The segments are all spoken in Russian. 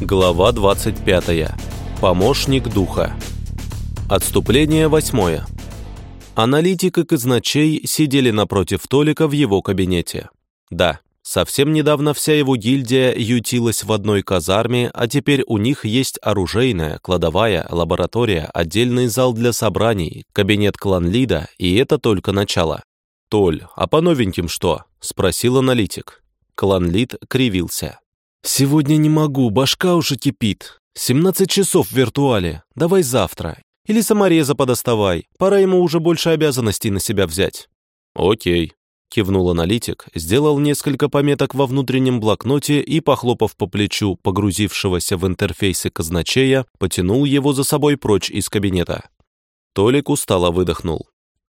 Глава 25. Помощник духа. Отступление восьмое. Аналитик и казначей сидели напротив Толика в его кабинете. Да, совсем недавно вся его гильдия ютилась в одной казарме, а теперь у них есть оружейная, кладовая, лаборатория, отдельный зал для собраний, кабинет клан-лида, и это только начало. «Толь, а по новеньким что?» – спросил аналитик. Клан-лид кривился. «Сегодня не могу, башка уже кипит. 17 часов в виртуале. Давай завтра. Или самореза подоставай. Пора ему уже больше обязанностей на себя взять». «Окей», — кивнул аналитик, сделал несколько пометок во внутреннем блокноте и, похлопав по плечу погрузившегося в интерфейсы казначея, потянул его за собой прочь из кабинета. Толик устало выдохнул.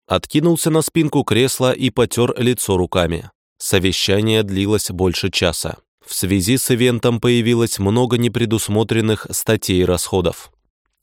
Откинулся на спинку кресла и потер лицо руками. Совещание длилось больше часа. В связи с ивентом появилось много непредусмотренных статей расходов.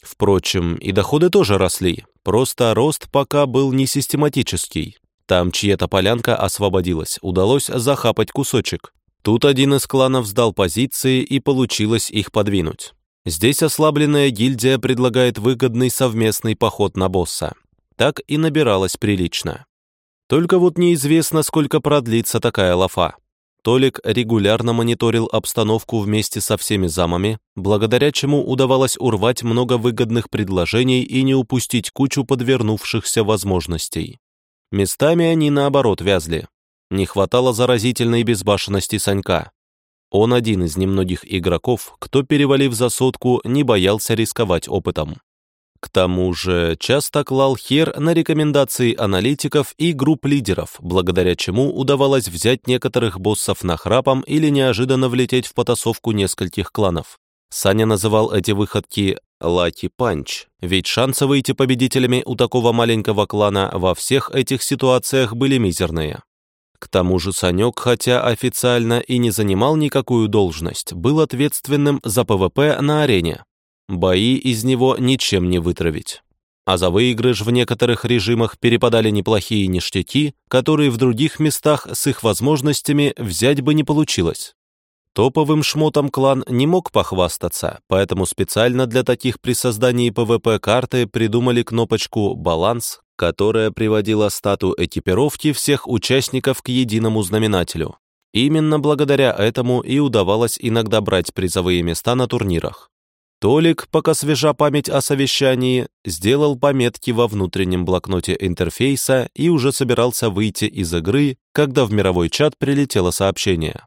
Впрочем, и доходы тоже росли, просто рост пока был не систематический. Там чья-то полянка освободилась, удалось захапать кусочек. Тут один из кланов сдал позиции и получилось их подвинуть. Здесь ослабленная гильдия предлагает выгодный совместный поход на босса. Так и набиралось прилично. Только вот неизвестно, сколько продлится такая лафа. Толик регулярно мониторил обстановку вместе со всеми замами, благодаря чему удавалось урвать много выгодных предложений и не упустить кучу подвернувшихся возможностей. Местами они, наоборот, вязли. Не хватало заразительной безбашенности Санька. Он один из немногих игроков, кто, перевалив за сотку, не боялся рисковать опытом. К тому же часто клал хер на рекомендации аналитиков и групп лидеров, благодаря чему удавалось взять некоторых боссов нахрапом или неожиданно влететь в потасовку нескольких кланов. Саня называл эти выходки «lucky punch», ведь шансы выйти победителями у такого маленького клана во всех этих ситуациях были мизерные. К тому же Санек, хотя официально и не занимал никакую должность, был ответственным за PvP на арене, Бои из него ничем не вытравить. А за выигрыш в некоторых режимах перепадали неплохие ништяки, которые в других местах с их возможностями взять бы не получилось. Топовым шмотом клан не мог похвастаться, поэтому специально для таких при создании ПВП-карты придумали кнопочку «Баланс», которая приводила стату экипировки всех участников к единому знаменателю. Именно благодаря этому и удавалось иногда брать призовые места на турнирах. Толик, пока свежа память о совещании, сделал пометки во внутреннем блокноте интерфейса и уже собирался выйти из игры, когда в мировой чат прилетело сообщение.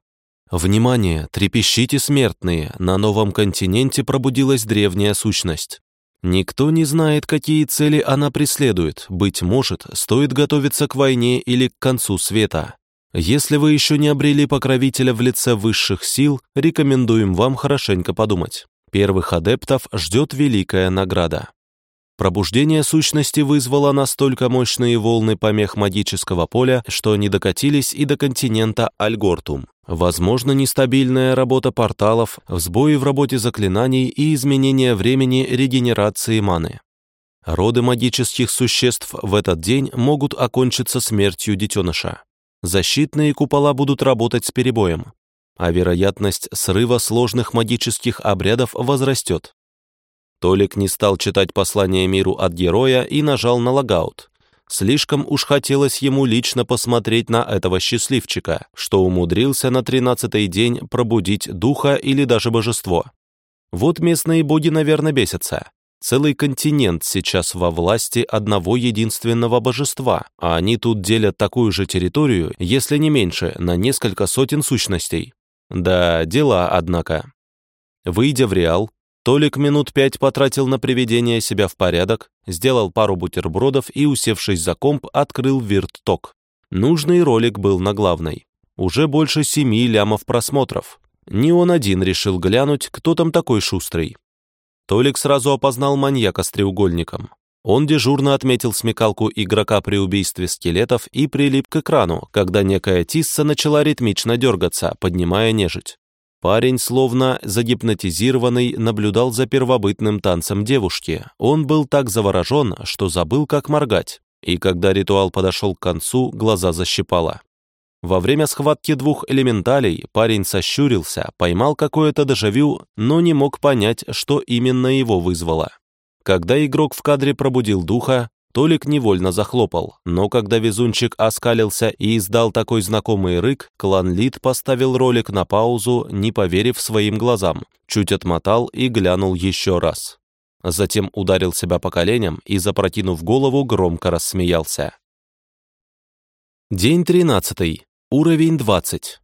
«Внимание! Трепещите, смертные! На новом континенте пробудилась древняя сущность. Никто не знает, какие цели она преследует. Быть может, стоит готовиться к войне или к концу света. Если вы еще не обрели покровителя в лице высших сил, рекомендуем вам хорошенько подумать. Первых адептов ждет великая награда. Пробуждение сущности вызвало настолько мощные волны помех магического поля, что они докатились и до континента Альгортум. Возможно, нестабильная работа порталов, сбои в работе заклинаний и изменение времени регенерации маны. Роды магических существ в этот день могут окончиться смертью детеныша. Защитные купола будут работать с перебоем а вероятность срыва сложных магических обрядов возрастет. Толик не стал читать послание миру от героя и нажал на логаут. Слишком уж хотелось ему лично посмотреть на этого счастливчика, что умудрился на тринадцатый день пробудить духа или даже божество. Вот местные боги, наверное, бесятся. Целый континент сейчас во власти одного единственного божества, а они тут делят такую же территорию, если не меньше, на несколько сотен сущностей. Да, дела, однако. Выйдя в Реал, Толик минут пять потратил на приведение себя в порядок, сделал пару бутербродов и, усевшись за комп, открыл вирт-ток. Нужный ролик был на главной. Уже больше семи лямов просмотров. Не он один решил глянуть, кто там такой шустрый. Толик сразу опознал маньяка с треугольником. Он дежурно отметил смекалку игрока при убийстве скелетов и прилип к экрану, когда некая Тисса начала ритмично дергаться, поднимая нежить. Парень, словно загипнотизированный, наблюдал за первобытным танцем девушки. Он был так заворожен, что забыл, как моргать. И когда ритуал подошел к концу, глаза защипало. Во время схватки двух элементалей парень сощурился, поймал какое-то дежавю, но не мог понять, что именно его вызвало. Когда игрок в кадре пробудил духа, Толик невольно захлопал, но когда везунчик оскалился и издал такой знакомый рык, клан Лид поставил ролик на паузу, не поверив своим глазам, чуть отмотал и глянул еще раз. Затем ударил себя по коленям и, запрокинув голову, громко рассмеялся. День тринадцатый. Уровень двадцать.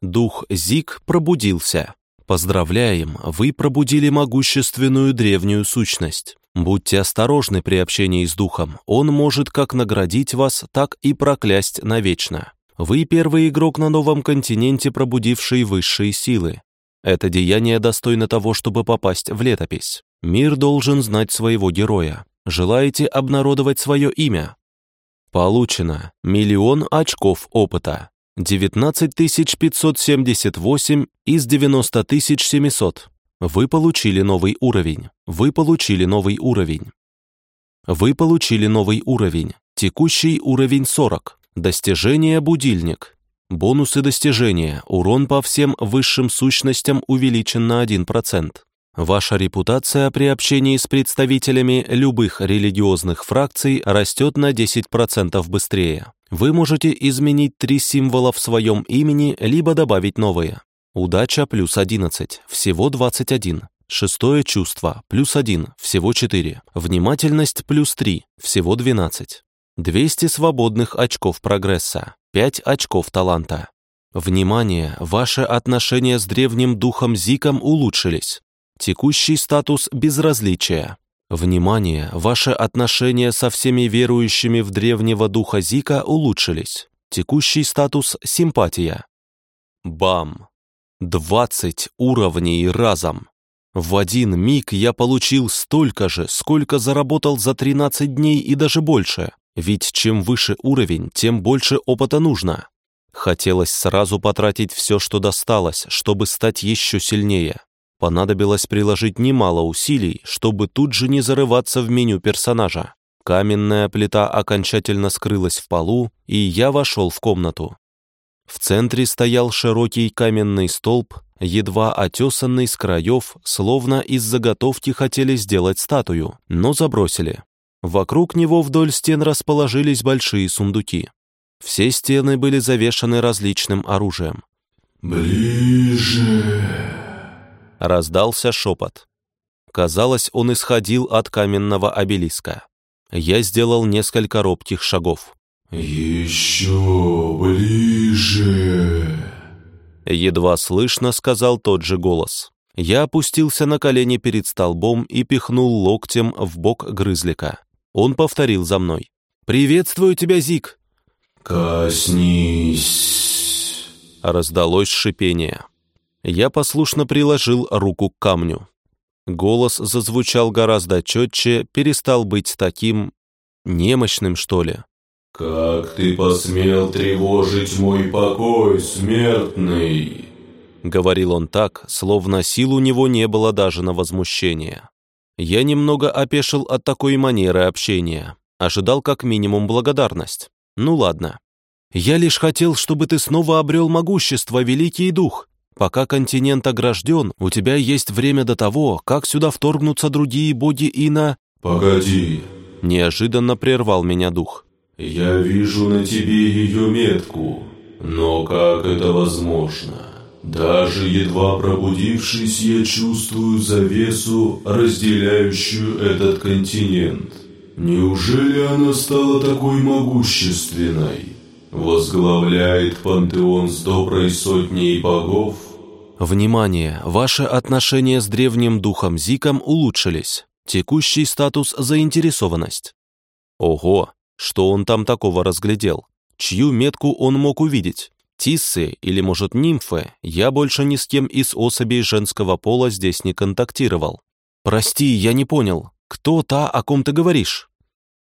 Дух Зик пробудился. Поздравляем, вы пробудили могущественную древнюю сущность. Будьте осторожны при общении с духом, он может как наградить вас, так и проклясть навечно. Вы первый игрок на новом континенте, пробудивший высшие силы. Это деяние достойно того, чтобы попасть в летопись. Мир должен знать своего героя. Желаете обнародовать свое имя? Получено миллион очков опыта. 19 578 из 90 700. Вы получили новый уровень. Вы получили новый уровень. Вы получили новый уровень. Текущий уровень 40. Достижение будильник. Бонусы достижения. Урон по всем высшим сущностям увеличен на 1%. Ваша репутация при общении с представителями любых религиозных фракций растет на 10% быстрее. Вы можете изменить три символа в своем имени, либо добавить новые. Удача плюс 11, всего 21. Шестое чувство плюс 1, всего 4. Внимательность плюс 3, всего 12. 200 свободных очков прогресса, 5 очков таланта. Внимание, ваши отношения с древним духом Зиком улучшились. Текущий статус безразличия. Внимание, ваши отношения со всеми верующими в древнего духа Зика улучшились. Текущий статус симпатия. Бам! 20 уровней разом. В один миг я получил столько же, сколько заработал за 13 дней и даже больше. Ведь чем выше уровень, тем больше опыта нужно. Хотелось сразу потратить все, что досталось, чтобы стать еще сильнее. Понадобилось приложить немало усилий, чтобы тут же не зарываться в меню персонажа. Каменная плита окончательно скрылась в полу, и я вошел в комнату. В центре стоял широкий каменный столб, едва отесанный с краев, словно из заготовки хотели сделать статую, но забросили. Вокруг него вдоль стен расположились большие сундуки. Все стены были завешаны различным оружием. «Ближе!» Раздался шепот. Казалось, он исходил от каменного обелиска. Я сделал несколько робких шагов. «Еще ближе!» Едва слышно сказал тот же голос. Я опустился на колени перед столбом и пихнул локтем в бок грызлика. Он повторил за мной. «Приветствую тебя, Зик!» «Коснись!» Раздалось шипение. Я послушно приложил руку к камню. Голос зазвучал гораздо четче, перестал быть таким... немощным, что ли. «Как ты посмел тревожить мой покой, смертный?» Говорил он так, словно сил у него не было даже на возмущение. Я немного опешил от такой манеры общения. Ожидал как минимум благодарность. Ну ладно. «Я лишь хотел, чтобы ты снова обрел могущество, Великий Дух. Пока континент огражден, у тебя есть время до того, как сюда вторгнутся другие боги и на...» «Погоди!» Неожиданно прервал меня дух. «Я вижу на тебе ее метку, но как это возможно? Даже едва пробудившись, я чувствую завесу, разделяющую этот континент. Неужели она стала такой могущественной?» возглавляет пантеон с доброй сотней богов, Внимание! Ваши отношения с древним духом Зиком улучшились. Текущий статус – заинтересованность. Ого! Что он там такого разглядел? Чью метку он мог увидеть? Тиссы или, может, нимфы? Я больше ни с кем из особей женского пола здесь не контактировал. Прости, я не понял. Кто та, о ком ты говоришь?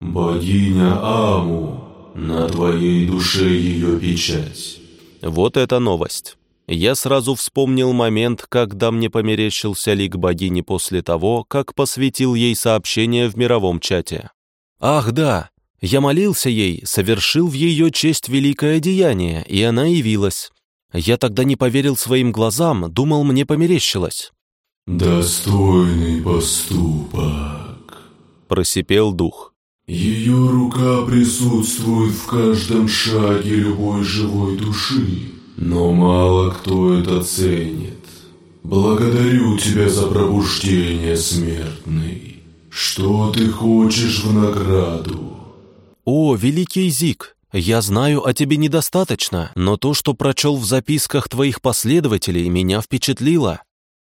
«Богиня Аму, на твоей душе ее печать». Вот это новость. Я сразу вспомнил момент, когда мне померещился лик богини после того, как посвятил ей сообщение в мировом чате. Ах да, Я молился ей, совершил в ее честь великое деяние, и она явилась. Я тогда не поверил своим глазам, думал, мне померещилось». «Достойный поступок», — просипел дух. «Ее рука присутствует в каждом шаге любой живой души, но мало кто это ценит. Благодарю тебя за пробуждение, смертный. Что ты хочешь в награду?» «О, великий Зик, я знаю о тебе недостаточно, но то, что прочел в записках твоих последователей, меня впечатлило.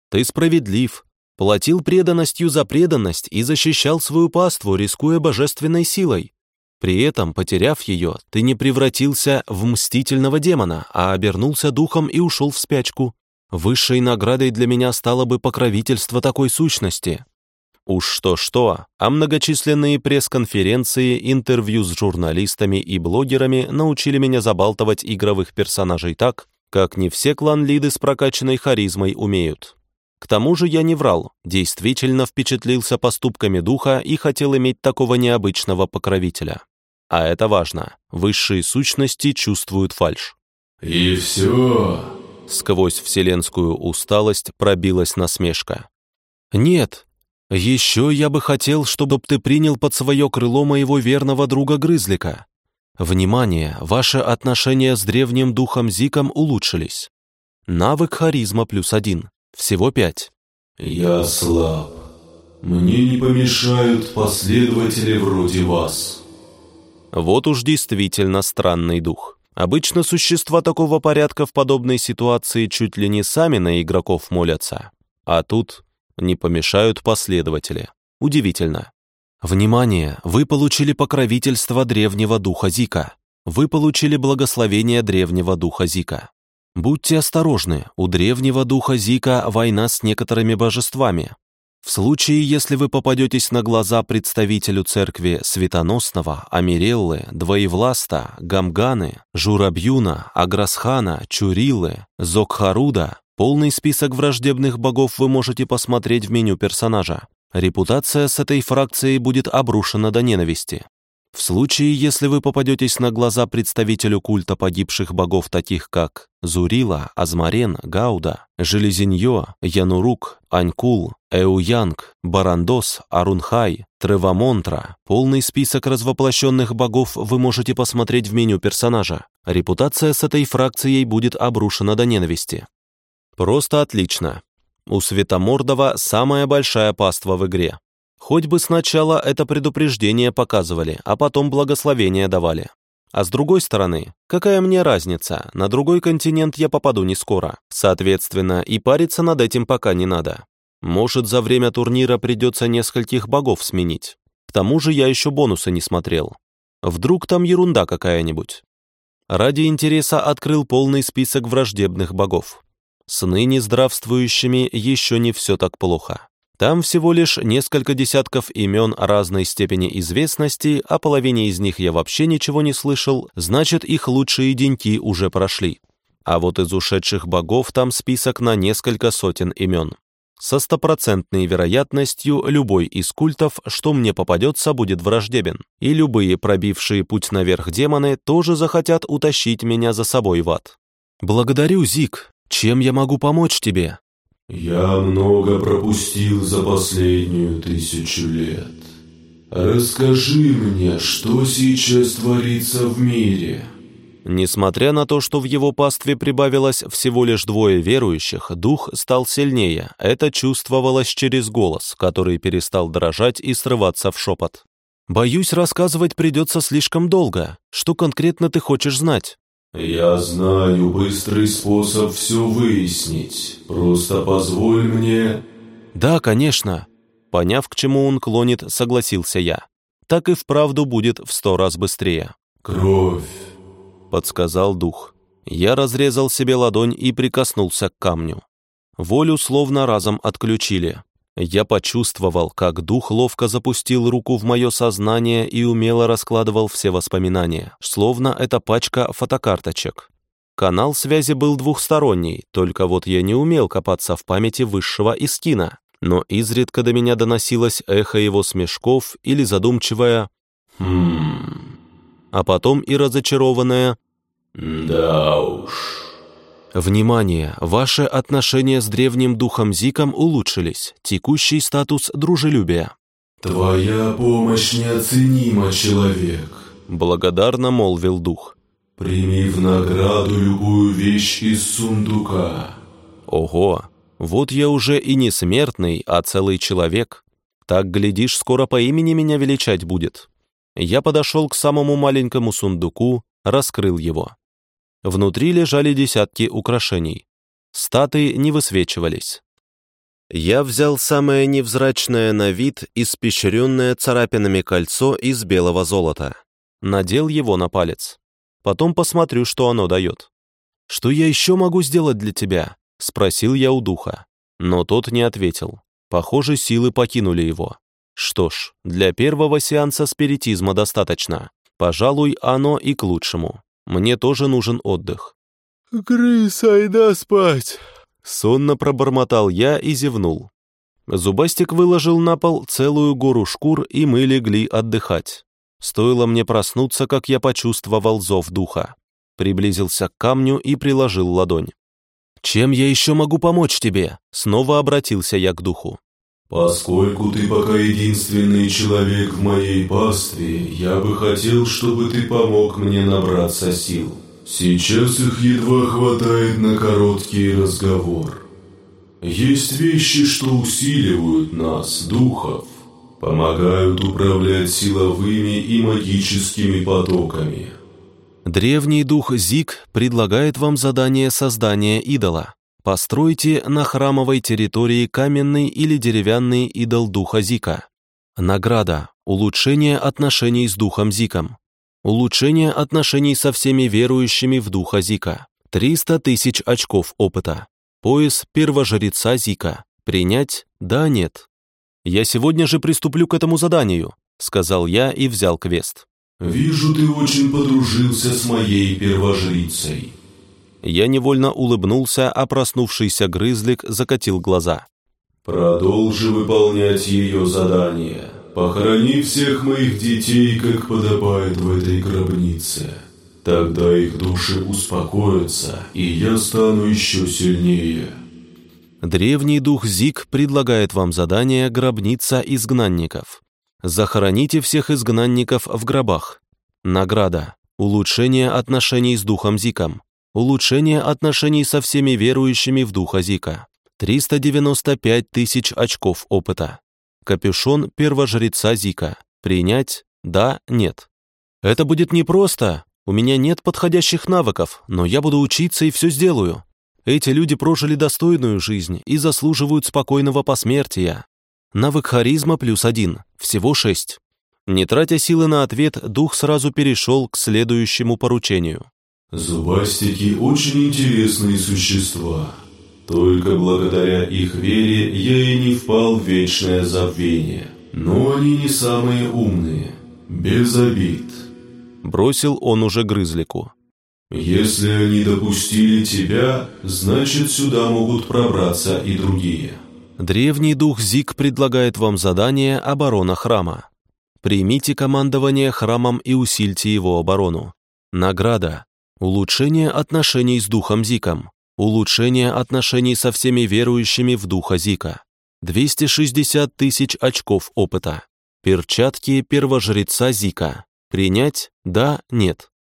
Ты справедлив, платил преданностью за преданность и защищал свою паству, рискуя божественной силой. При этом, потеряв ее, ты не превратился в мстительного демона, а обернулся духом и ушел в спячку. Высшей наградой для меня стало бы покровительство такой сущности. Уж что-что, а многочисленные пресс-конференции, интервью с журналистами и блогерами научили меня забалтывать игровых персонажей так, как не все клан-лиды с прокачанной харизмой умеют. К тому же я не врал, действительно впечатлился поступками духа и хотел иметь такого необычного покровителя. А это важно, высшие сущности чувствуют фальшь. «И все?» Сквозь вселенскую усталость пробилась насмешка. «Нет, еще я бы хотел, чтобы ты принял под свое крыло моего верного друга Грызлика. Внимание, ваши отношения с древним духом Зиком улучшились. Навык харизма плюс один, всего пять. Я слаб. Мне не помешают последователи вроде вас. Вот уж действительно странный дух. Обычно существа такого порядка в подобной ситуации чуть ли не сами на игроков молятся. А тут не помешают последователи. Удивительно. Внимание! Вы получили покровительство древнего духа Зика. Вы получили благословение древнего духа Зика. Будьте осторожны, у древнего духа Зика война с некоторыми божествами. В случае, если вы попадетесь на глаза представителю церкви Светоносного, Амиреллы, Двоевласта, Гамганы, Журабьюна, Аграсхана, Чурилы, Зокхаруда, Полный список враждебных богов вы можете посмотреть в меню персонажа. Репутация с этой фракцией будет обрушена до ненависти. В случае, если вы попадетесь на глаза представителю культа погибших богов, таких как Зурила, Азмарен, Гауда, Железиньо, Янурук, Анькул, Эуянг, Барандос, Арунхай, Тревамонтра, полный список развоплощенных богов вы можете посмотреть в меню персонажа. Репутация с этой фракцией будет обрушена до ненависти. Просто отлично. У Светомордова самая большая паства в игре. Хоть бы сначала это предупреждение показывали, а потом благословение давали. А с другой стороны, какая мне разница, на другой континент я попаду не скоро. Соответственно, и париться над этим пока не надо. Может, за время турнира придется нескольких богов сменить. К тому же я еще бонусы не смотрел. Вдруг там ерунда какая-нибудь. Ради интереса открыл полный список враждебных богов. С ныне здравствующими еще не все так плохо. Там всего лишь несколько десятков имен разной степени известности, а половине из них я вообще ничего не слышал, значит, их лучшие деньки уже прошли. А вот из ушедших богов там список на несколько сотен имен. Со стопроцентной вероятностью любой из культов, что мне попадется, будет враждебен. И любые пробившие путь наверх демоны тоже захотят утащить меня за собой в ад. «Благодарю, Зик», чем я могу помочь тебе?» «Я много пропустил за последнюю тысячу лет. Расскажи мне, что сейчас творится в мире?» Несмотря на то, что в его пастве прибавилось всего лишь двое верующих, дух стал сильнее. Это чувствовалось через голос, который перестал дрожать и срываться в шепот. «Боюсь, рассказывать придется слишком долго. Что конкретно ты хочешь знать?» «Я знаю быстрый способ все выяснить. Просто позволь мне...» «Да, конечно». Поняв, к чему он клонит, согласился я. Так и вправду будет в сто раз быстрее. «Кровь», — подсказал дух. Я разрезал себе ладонь и прикоснулся к камню. Волю словно разом отключили. Я почувствовал, как дух ловко запустил руку в мое сознание и умело раскладывал все воспоминания, словно это пачка фотокарточек. Канал связи был двухсторонний, только вот я не умел копаться в памяти высшего Искина, но изредка до меня доносилось эхо его смешков или задумчивое «Хм...» а потом и разочарованное «Да уж». Внимание! Ваши отношения с древним духом Зиком улучшились. Текущий статус дружелюбия. «Твоя помощь неоценима, человек», — благодарно молвил дух. «Прими в награду любую вещь из сундука». Ого! Вот я уже и не смертный, а целый человек. Так, глядишь, скоро по имени меня величать будет. Я подошел к самому маленькому сундуку, раскрыл его. Внутри лежали десятки украшений. Статы не высвечивались. Я взял самое невзрачное на вид, испещренное царапинами кольцо из белого золота. Надел его на палец. Потом посмотрю, что оно дает. «Что я еще могу сделать для тебя?» — спросил я у духа. Но тот не ответил. Похоже, силы покинули его. Что ж, для первого сеанса спиритизма достаточно. Пожалуй, оно и к лучшему. Мне тоже нужен отдых. «Крыс, айда спать!» Сонно пробормотал я и зевнул. Зубастик выложил на пол целую гору шкур, и мы легли отдыхать. Стоило мне проснуться, как я почувствовал зов духа. Приблизился к камню и приложил ладонь. «Чем я еще могу помочь тебе?» Снова обратился я к духу. «Поскольку ты пока единственный человек в моей пастве, я бы хотел, чтобы ты помог мне набраться сил. Сейчас их едва хватает на короткий разговор. Есть вещи, что усиливают нас, духов, помогают управлять силовыми и магическими потоками». Древний дух Зик предлагает вам задание создания идола. Постройте на храмовой территории каменный или деревянный идол духа Зика. Награда – улучшение отношений с духом Зиком. Улучшение отношений со всеми верующими в духа Зика. 300 тысяч очков опыта. Пояс первожреца Зика. Принять – да, нет. «Я сегодня же приступлю к этому заданию», – сказал я и взял квест. «Вижу, ты очень подружился с моей первожрицей», я невольно улыбнулся, а проснувшийся грызлик закатил глаза. «Продолжи выполнять ее задание. Похорони всех моих детей, как подобает в этой гробнице. Тогда их души успокоятся, и я стану еще сильнее». Древний дух Зик предлагает вам задание «Гробница изгнанников». Захороните всех изгнанников в гробах. Награда. Улучшение отношений с духом Зиком. Улучшение отношений со всеми верующими в духа Зика. 395 тысяч очков опыта. Капюшон первожреца Зика. Принять? Да, нет. Это будет непросто. У меня нет подходящих навыков, но я буду учиться и все сделаю. Эти люди прожили достойную жизнь и заслуживают спокойного посмертия. Навык харизма плюс один, всего шесть. Не тратя силы на ответ, дух сразу перешел к следующему поручению. Зубастики очень интересные существа. Только благодаря их вере я и не впал в вечное забвение. Но они не самые умные. Без обид. Бросил он уже грызлику. Если они допустили тебя, значит сюда могут пробраться и другие. Древний дух Зик предлагает вам задание оборона храма. Примите командование храмом и усильте его оборону. Награда Улучшение отношений с духом Зиком. Улучшение отношений со всеми верующими в духа Зика. 260 тысяч очков опыта. Перчатки первожреца Зика. Принять? Да, нет.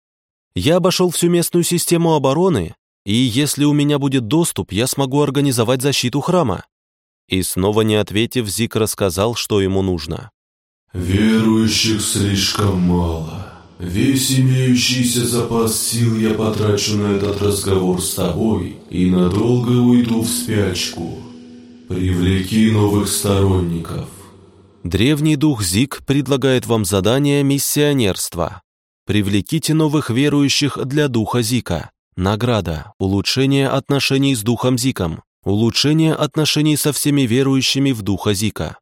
Я обошел всю местную систему обороны, и если у меня будет доступ, я смогу организовать защиту храма. И снова не ответив, Зик рассказал, что ему нужно. «Верующих слишком мало. Весь имеющийся запас сил я потрачу на этот разговор с тобой и надолго уйду в спячку. Привлеки новых сторонников. Древний дух Зик предлагает вам задание миссионерства. Привлеките новых верующих для духа Зика. Награда – улучшение отношений с духом Зиком. Улучшение отношений со всеми верующими в духа Зика.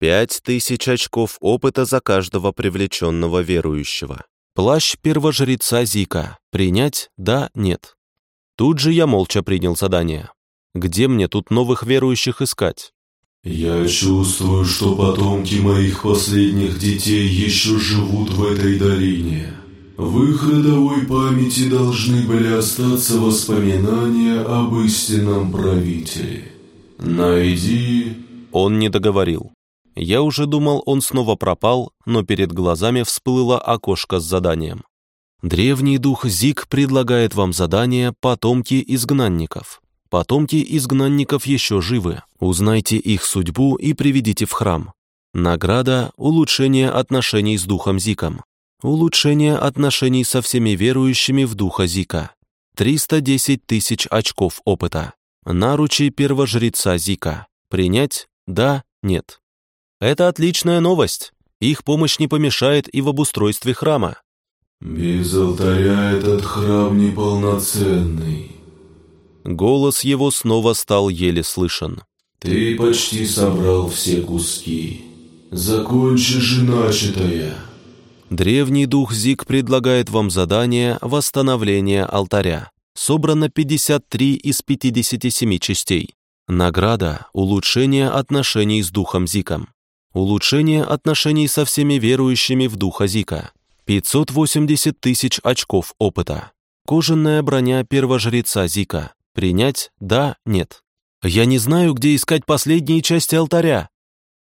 Пять тысяч очков опыта за каждого привлеченного верующего. Плащ первожреца Зика. Принять? Да, нет. Тут же я молча принял задание. Где мне тут новых верующих искать? «Я чувствую, что потомки моих последних детей еще живут в этой долине. В их родовой памяти должны были остаться воспоминания об истинном правителе. Найди...» Он не договорил. Я уже думал, он снова пропал, но перед глазами всплыло окошко с заданием. Древний дух Зиг предлагает вам задание «Потомки изгнанников». Потомки изгнанников еще живы. Узнайте их судьбу и приведите в храм. Награда – улучшение отношений с духом Зиком. Улучшение отношений со всеми верующими в духа Зика. 310 тысяч очков опыта. Наручи первожреца Зика. Принять? Да, нет. Это отличная новость. Их помощь не помешает и в обустройстве храма. «Без алтаря этот храм неполноценный». Голос его снова стал еле слышен. «Ты почти собрал все куски. Закончи же начатое». Древний дух Зиг предлагает вам задание «Восстановление алтаря». Собрано 53 из 57 частей. Награда – улучшение отношений с духом Зиком. Улучшение отношений со всеми верующими в духа Зика. 580 тысяч очков опыта. Кожаная броня первожреца Зика. Принять «да», «нет». Я не знаю, где искать последние части алтаря.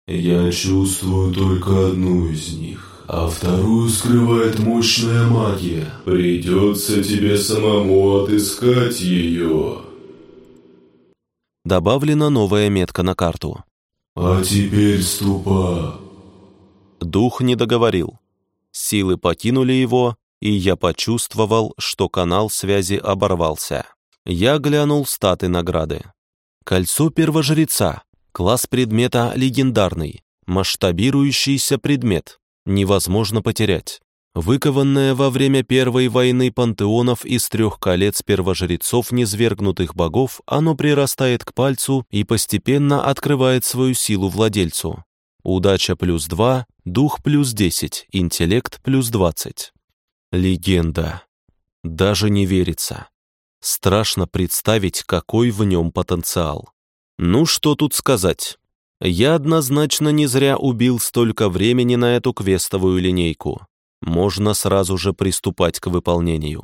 Я чувствую только одну из них, а вторую скрывает мощная магия. Придется тебе самому отыскать ее. Добавлена новая метка на карту. А теперь ступа. Дух не договорил. Силы покинули его, и я почувствовал, что канал связи оборвался. Я глянул статы награды. Кольцо первожреца. Класс предмета легендарный. Масштабирующийся предмет. Невозможно потерять. Выкованное во время Первой войны пантеонов из трех колец первожрецов низвергнутых богов, оно прирастает к пальцу и постепенно открывает свою силу владельцу. Удача плюс 2, дух плюс 10, интеллект плюс 20. Легенда. Даже не верится. Страшно представить, какой в нем потенциал. Ну, что тут сказать. Я однозначно не зря убил столько времени на эту квестовую линейку. Можно сразу же приступать к выполнению.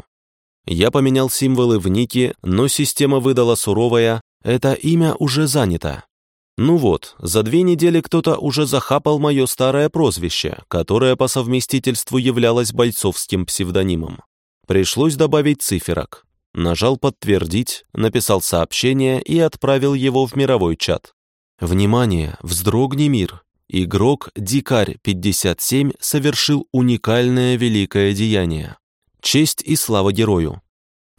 Я поменял символы в нике, но система выдала суровое «это имя уже занято». Ну вот, за две недели кто-то уже захапал мое старое прозвище, которое по совместительству являлось бойцовским псевдонимом. Пришлось добавить циферок. Нажал «Подтвердить», написал сообщение и отправил его в мировой чат. «Внимание! Вздрогни мир! Игрок Дикарь 57 совершил уникальное великое деяние. Честь и слава герою.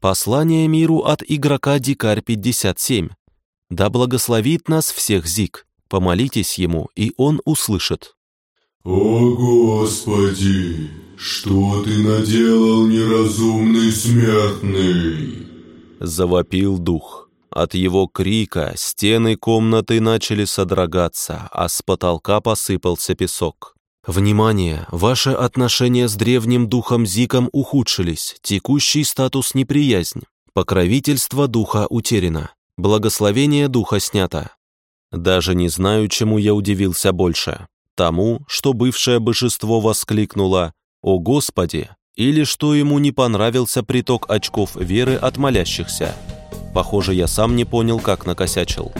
Послание миру от игрока Дикарь 57. Да благословит нас всех Зик. Помолитесь ему, и он услышит. «О, Господи! Что ты наделал, неразумный смертный?» Завопил дух. От его крика стены комнаты начали содрогаться, а с потолка посыпался песок. «Внимание! Ваши отношения с древним духом Зиком ухудшились, текущий статус неприязнь. Покровительство духа утеряно. Благословение духа снято. Даже не знаю, чему я удивился больше. Тому, что бывшее божество воскликнуло «О Господи!» или что ему не понравился приток очков веры от молящихся. Похоже, я сам не понял, как накосячил.